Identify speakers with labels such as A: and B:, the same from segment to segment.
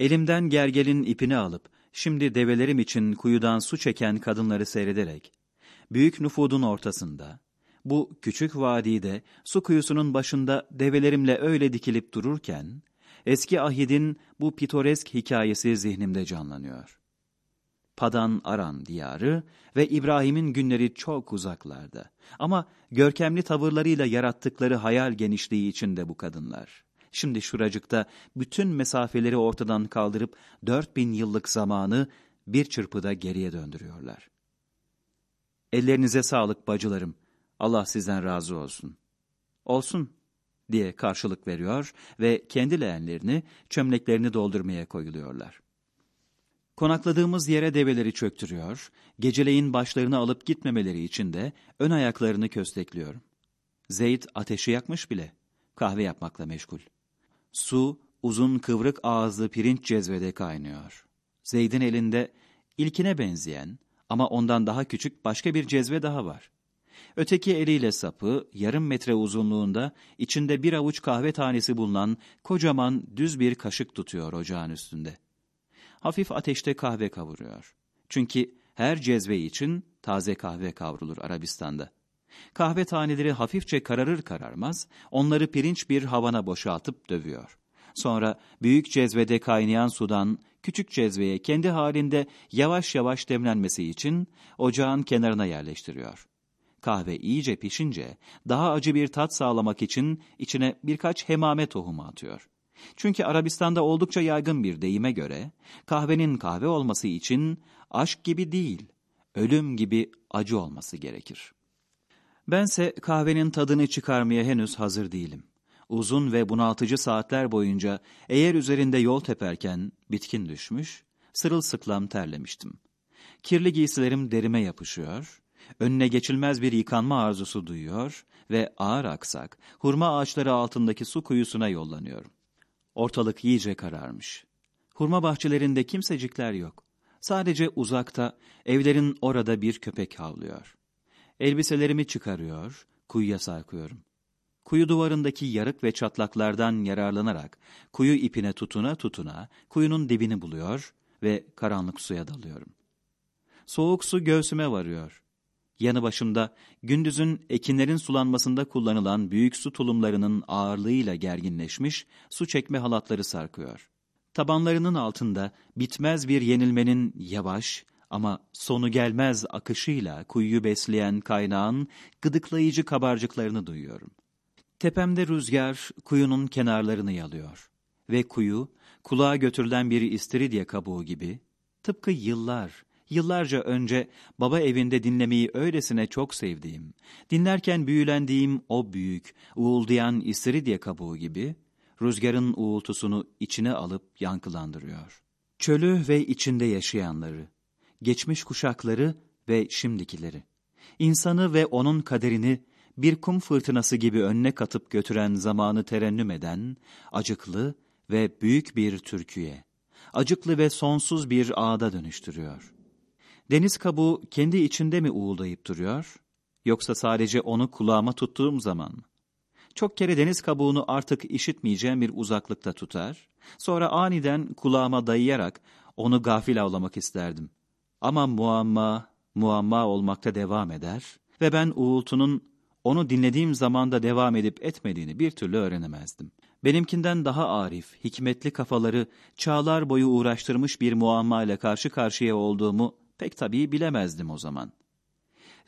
A: Elimden gergelin ipini alıp, şimdi develerim için kuyudan su çeken kadınları seyrederek, büyük nüfudun ortasında, bu küçük vadide su kuyusunun başında develerimle öyle dikilip dururken, eski ahidin bu pitoresk hikayesi zihnimde canlanıyor. Padan Aran diyarı ve İbrahim'in günleri çok uzaklarda. Ama görkemli tavırlarıyla yarattıkları hayal genişliği içinde bu kadınlar. Şimdi şuracıkta bütün mesafeleri ortadan kaldırıp dört bin yıllık zamanı bir çırpıda geriye döndürüyorlar. Ellerinize sağlık bacılarım. Allah sizden razı olsun. Olsun diye karşılık veriyor ve kendi leğenlerini, çömleklerini doldurmaya koyuluyorlar. Konakladığımız yere develeri çöktürüyor, geceleyin başlarını alıp gitmemeleri için de ön ayaklarını köstekliyorum. Zeyd ateşi yakmış bile, kahve yapmakla meşgul. Su, uzun kıvrık ağızlı pirinç cezvede kaynıyor. Zeyd'in elinde ilkine benzeyen ama ondan daha küçük başka bir cezve daha var. Öteki eliyle sapı, yarım metre uzunluğunda, içinde bir avuç kahve tanesi bulunan kocaman düz bir kaşık tutuyor ocağın üstünde. Hafif ateşte kahve kavuruyor. Çünkü her cezve için taze kahve kavrulur Arabistan'da. Kahve taneleri hafifçe kararır kararmaz, onları pirinç bir havana boşaltıp dövüyor. Sonra büyük cezvede kaynayan sudan küçük cezveye kendi halinde yavaş yavaş demlenmesi için ocağın kenarına yerleştiriyor. Kahve iyice pişince daha acı bir tat sağlamak için içine birkaç hemame tohumu atıyor. Çünkü Arabistan'da oldukça yaygın bir deyime göre kahvenin kahve olması için aşk gibi değil, ölüm gibi acı olması gerekir. Bense kahvenin tadını çıkarmaya henüz hazır değilim. Uzun ve bunaltıcı saatler boyunca eğer üzerinde yol teperken bitkin düşmüş, sırılsıklam terlemiştim. Kirli giysilerim derime yapışıyor, önüne geçilmez bir yıkanma arzusu duyuyor ve ağır aksak hurma ağaçları altındaki su kuyusuna yollanıyorum. Ortalık iyice kararmış. Hurma bahçelerinde kimsecikler yok. Sadece uzakta, evlerin orada bir köpek havlıyor. Elbiselerimi çıkarıyor, kuyuya sarkıyorum. Kuyu duvarındaki yarık ve çatlaklardan yararlanarak kuyu ipine tutuna tutuna kuyunun dibini buluyor ve karanlık suya dalıyorum. Soğuk su göğsüme varıyor. Yanı başımda gündüzün ekinlerin sulanmasında kullanılan büyük su tulumlarının ağırlığıyla gerginleşmiş su çekme halatları sarkıyor. Tabanlarının altında bitmez bir yenilmenin yavaş ama sonu gelmez akışıyla kuyuyu besleyen kaynağın gıdıklayıcı kabarcıklarını duyuyorum. Tepemde rüzgar kuyunun kenarlarını yalıyor ve kuyu kulağa götürülen bir istiridye kabuğu gibi tıpkı yıllar, yıllarca önce baba evinde dinlemeyi öylesine çok sevdiğim, dinlerken büyülendiğim o büyük, uğuldayan istiridye kabuğu gibi, rüzgarın uğultusunu içine alıp yankılandırıyor. Çölü ve içinde yaşayanları, geçmiş kuşakları ve şimdikileri, insanı ve onun kaderini bir kum fırtınası gibi önüne katıp götüren zamanı terennüm eden, acıklı ve büyük bir türküye, acıklı ve sonsuz bir ağda dönüştürüyor. Deniz kabuğu kendi içinde mi uğuldayıp duruyor, yoksa sadece onu kulağıma tuttuğum zaman mı? Çok kere deniz kabuğunu artık işitmeyeceğim bir uzaklıkta tutar, sonra aniden kulağıma dayayarak onu gafil avlamak isterdim. Ama muamma, muamma olmakta devam eder ve ben uğultunun onu dinlediğim zamanda devam edip etmediğini bir türlü öğrenemezdim. Benimkinden daha arif, hikmetli kafaları çağlar boyu uğraştırmış bir muamma ile karşı karşıya olduğumu pek tabii bilemezdim o zaman.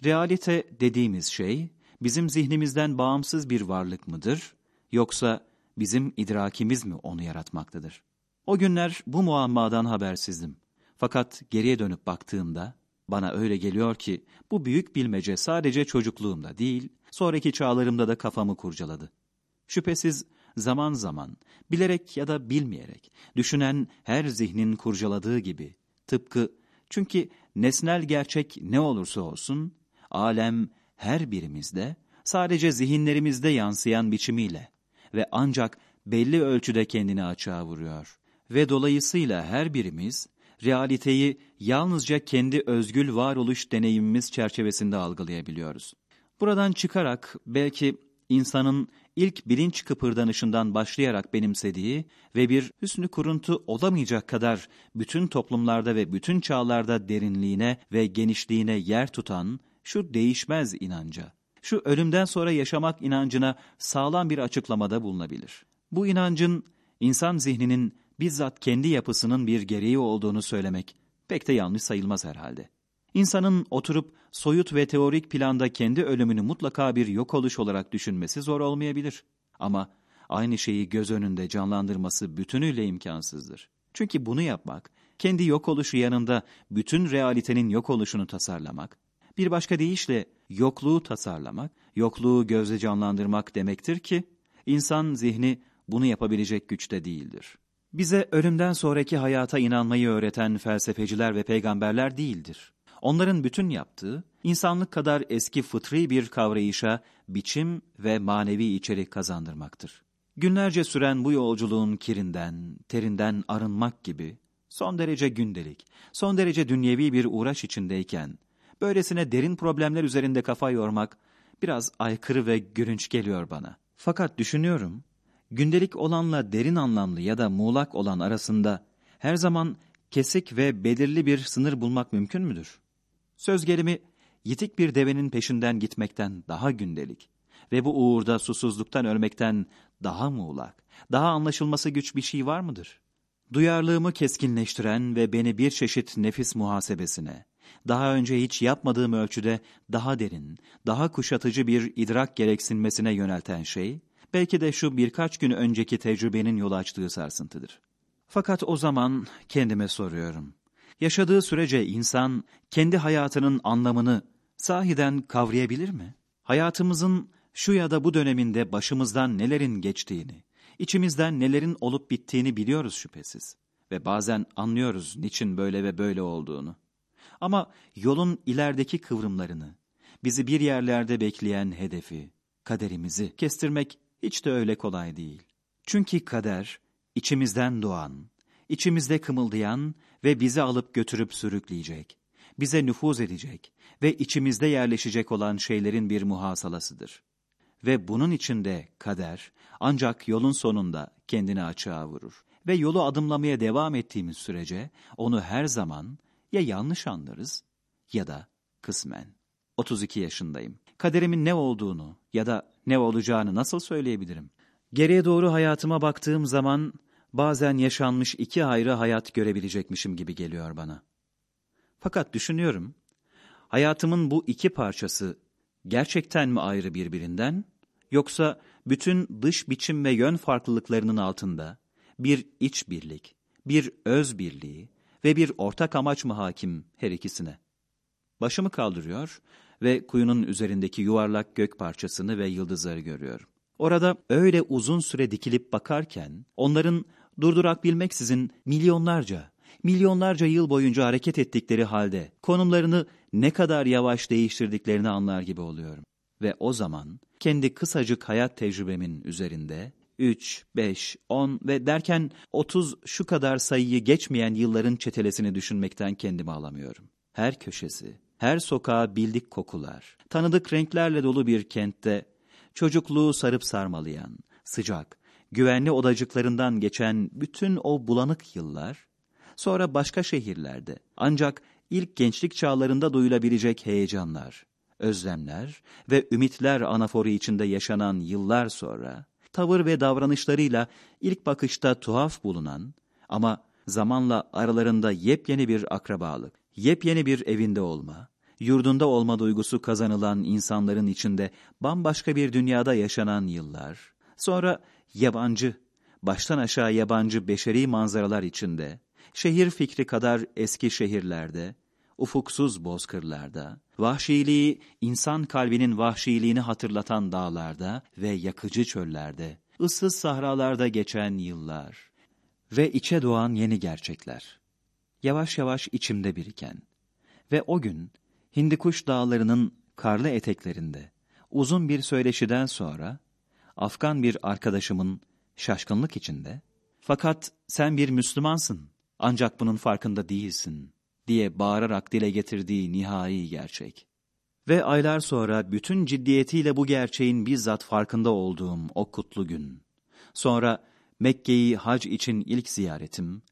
A: Realite dediğimiz şey, bizim zihnimizden bağımsız bir varlık mıdır, yoksa bizim idrakimiz mi onu yaratmaktadır? O günler bu muammadan habersizdim. Fakat geriye dönüp baktığımda, bana öyle geliyor ki bu büyük bilmece sadece çocukluğumda değil, sonraki çağlarımda da kafamı kurcaladı. Şüphesiz zaman zaman, bilerek ya da bilmeyerek, düşünen her zihnin kurcaladığı gibi, tıpkı çünkü nesnel gerçek ne olursa olsun, alem her birimizde, sadece zihinlerimizde yansıyan biçimiyle ve ancak belli ölçüde kendini açığa vuruyor. Ve dolayısıyla her birimiz, realiteyi yalnızca kendi özgül varoluş deneyimimiz çerçevesinde algılayabiliyoruz. Buradan çıkarak belki insanın ilk bilinç kıpırdanışından başlayarak benimsediği ve bir hüsnü kuruntu olamayacak kadar bütün toplumlarda ve bütün çağlarda derinliğine ve genişliğine yer tutan şu değişmez inanca, şu ölümden sonra yaşamak inancına sağlam bir açıklamada bulunabilir. Bu inancın insan zihninin bizzat kendi yapısının bir gereği olduğunu söylemek pek de yanlış sayılmaz herhalde. İnsanın oturup soyut ve teorik planda kendi ölümünü mutlaka bir yok oluş olarak düşünmesi zor olmayabilir. Ama aynı şeyi göz önünde canlandırması bütünüyle imkansızdır. Çünkü bunu yapmak, kendi yok oluşu yanında bütün realitenin yok oluşunu tasarlamak, bir başka deyişle yokluğu tasarlamak, yokluğu gözle canlandırmak demektir ki, insan zihni bunu yapabilecek güçte değildir. Bize ölümden sonraki hayata inanmayı öğreten felsefeciler ve peygamberler değildir. Onların bütün yaptığı, insanlık kadar eski fıtri bir kavrayışa biçim ve manevi içerik kazandırmaktır. Günlerce süren bu yolculuğun kirinden, terinden arınmak gibi, son derece gündelik, son derece dünyevi bir uğraş içindeyken, böylesine derin problemler üzerinde kafa yormak, biraz aykırı ve gülünç geliyor bana. Fakat düşünüyorum, gündelik olanla derin anlamlı ya da muğlak olan arasında her zaman kesik ve belirli bir sınır bulmak mümkün müdür? Söz gelimi yitik bir devenin peşinden gitmekten daha gündelik ve bu uğurda susuzluktan ölmekten daha muğlak, daha anlaşılması güç bir şey var mıdır? Duyarlılığımı keskinleştiren ve beni bir çeşit nefis muhasebesine, daha önce hiç yapmadığım ölçüde daha derin, daha kuşatıcı bir idrak gereksinmesine yönelten şey, belki de şu birkaç gün önceki tecrübenin yol açtığı sarsıntıdır. Fakat o zaman kendime soruyorum. Yaşadığı sürece insan kendi hayatının anlamını sahiden kavrayabilir mi? Hayatımızın şu ya da bu döneminde başımızdan nelerin geçtiğini, içimizden nelerin olup bittiğini biliyoruz şüphesiz. Ve bazen anlıyoruz niçin böyle ve böyle olduğunu. Ama yolun ilerideki kıvrımlarını, bizi bir yerlerde bekleyen hedefi, kaderimizi kestirmek hiç de öyle kolay değil. Çünkü kader, içimizden doğan, içimizde kımıldayan ve bizi alıp götürüp sürükleyecek, bize nüfuz edecek ve içimizde yerleşecek olan şeylerin bir muhasalasıdır. Ve bunun içinde kader ancak yolun sonunda kendini açığa vurur. Ve yolu adımlamaya devam ettiğimiz sürece onu her zaman ya yanlış anlarız ya da kısmen. 32 yaşındayım. Kaderimin ne olduğunu ya da ne olacağını nasıl söyleyebilirim? Geriye doğru hayatıma baktığım zaman bazen yaşanmış iki ayrı hayat görebilecekmişim gibi geliyor bana. Fakat düşünüyorum, hayatımın bu iki parçası gerçekten mi ayrı birbirinden, yoksa bütün dış biçim ve yön farklılıklarının altında bir iç birlik, bir öz birliği ve bir ortak amaç mı hakim her ikisine? Başımı kaldırıyor ve kuyunun üzerindeki yuvarlak gök parçasını ve yıldızları görüyorum. Orada öyle uzun süre dikilip bakarken onların durdurak bilmeksizin milyonlarca, milyonlarca yıl boyunca hareket ettikleri halde konumlarını ne kadar yavaş değiştirdiklerini anlar gibi oluyorum. Ve o zaman kendi kısacık hayat tecrübemin üzerinde 3, 5, 10 ve derken 30 şu kadar sayıyı geçmeyen yılların çetelesini düşünmekten kendimi alamıyorum. Her köşesi, her sokağa bildik kokular, tanıdık renklerle dolu bir kentte çocukluğu sarıp sarmalayan, sıcak, güvenli odacıklarından geçen bütün o bulanık yıllar, sonra başka şehirlerde ancak ilk gençlik çağlarında duyulabilecek heyecanlar, özlemler ve ümitler anaforu içinde yaşanan yıllar sonra, tavır ve davranışlarıyla ilk bakışta tuhaf bulunan ama zamanla aralarında yepyeni bir akrabalık, yepyeni bir evinde olma, yurdunda olma duygusu kazanılan insanların içinde bambaşka bir dünyada yaşanan yıllar, sonra yabancı, baştan aşağı yabancı beşeri manzaralar içinde, şehir fikri kadar eski şehirlerde, ufuksuz bozkırlarda, vahşiliği insan kalbinin vahşiliğini hatırlatan dağlarda ve yakıcı çöllerde, ıssız sahralarda geçen yıllar ve içe doğan yeni gerçekler. Yavaş yavaş içimde biriken ve o gün Hindikuş dağlarının karlı eteklerinde uzun bir söyleşiden sonra Afgan bir arkadaşımın şaşkınlık içinde, fakat sen bir Müslümansın ancak bunun farkında değilsin diye bağırarak dile getirdiği nihai gerçek. Ve aylar sonra bütün ciddiyetiyle bu gerçeğin bizzat farkında olduğum o kutlu gün. Sonra Mekke'yi hac için ilk ziyaretim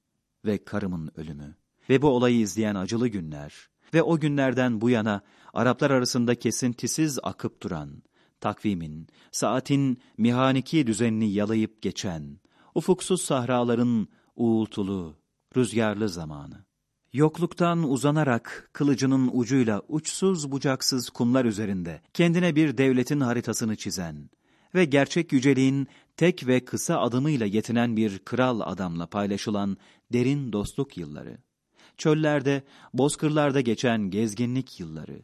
A: ve karımın ölümü ve bu olayı izleyen acılı günler ve o günlerden bu yana Araplar arasında kesintisiz akıp duran, takvimin, saatin mihaniki düzenini yalayıp geçen, ufuksuz sahraların uğultulu, rüzgarlı zamanı. Yokluktan uzanarak kılıcının ucuyla uçsuz bucaksız kumlar üzerinde kendine bir devletin haritasını çizen ve gerçek yüceliğin tek ve kısa adımıyla yetinen bir kral adamla paylaşılan derin dostluk yılları. Çöllerde, bozkırlarda geçen gezginlik yılları.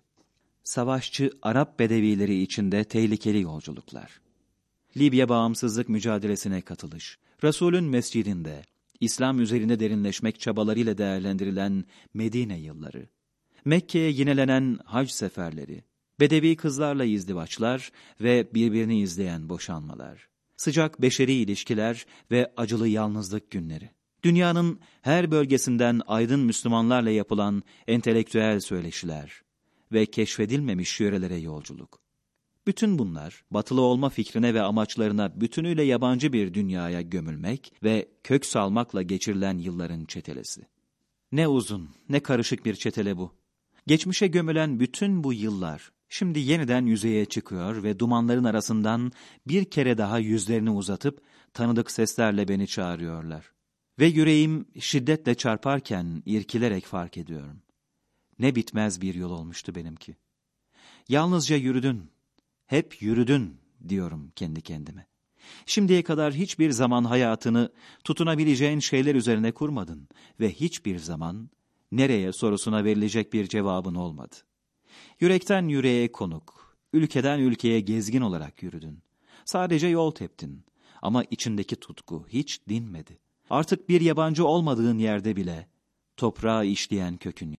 A: Savaşçı Arap bedevileri içinde tehlikeli yolculuklar. Libya bağımsızlık mücadelesine katılış. Resulün mescidinde, İslam üzerinde derinleşmek çabalarıyla değerlendirilen Medine yılları. Mekke'ye yinelenen hac seferleri. Bedevi kızlarla izdivaçlar ve birbirini izleyen boşanmalar. Sıcak beşeri ilişkiler ve acılı yalnızlık günleri. Dünyanın her bölgesinden aydın Müslümanlarla yapılan entelektüel söyleşiler ve keşfedilmemiş yörelere yolculuk. Bütün bunlar, batılı olma fikrine ve amaçlarına bütünüyle yabancı bir dünyaya gömülmek ve kök salmakla geçirilen yılların çetelesi. Ne uzun, ne karışık bir çetele bu. Geçmişe gömülen bütün bu yıllar, şimdi yeniden yüzeye çıkıyor ve dumanların arasından bir kere daha yüzlerini uzatıp tanıdık seslerle beni çağırıyorlar. Ve yüreğim şiddetle çarparken irkilerek fark ediyorum. Ne bitmez bir yol olmuştu benimki. Yalnızca yürüdün, hep yürüdün diyorum kendi kendime. Şimdiye kadar hiçbir zaman hayatını tutunabileceğin şeyler üzerine kurmadın ve hiçbir zaman nereye sorusuna verilecek bir cevabın olmadı. Yürekten yüreğe konuk, ülkeden ülkeye gezgin olarak yürüdün. Sadece yol teptin ama içindeki tutku hiç dinmedi. Artık bir yabancı olmadığın yerde bile toprağa işleyen kökün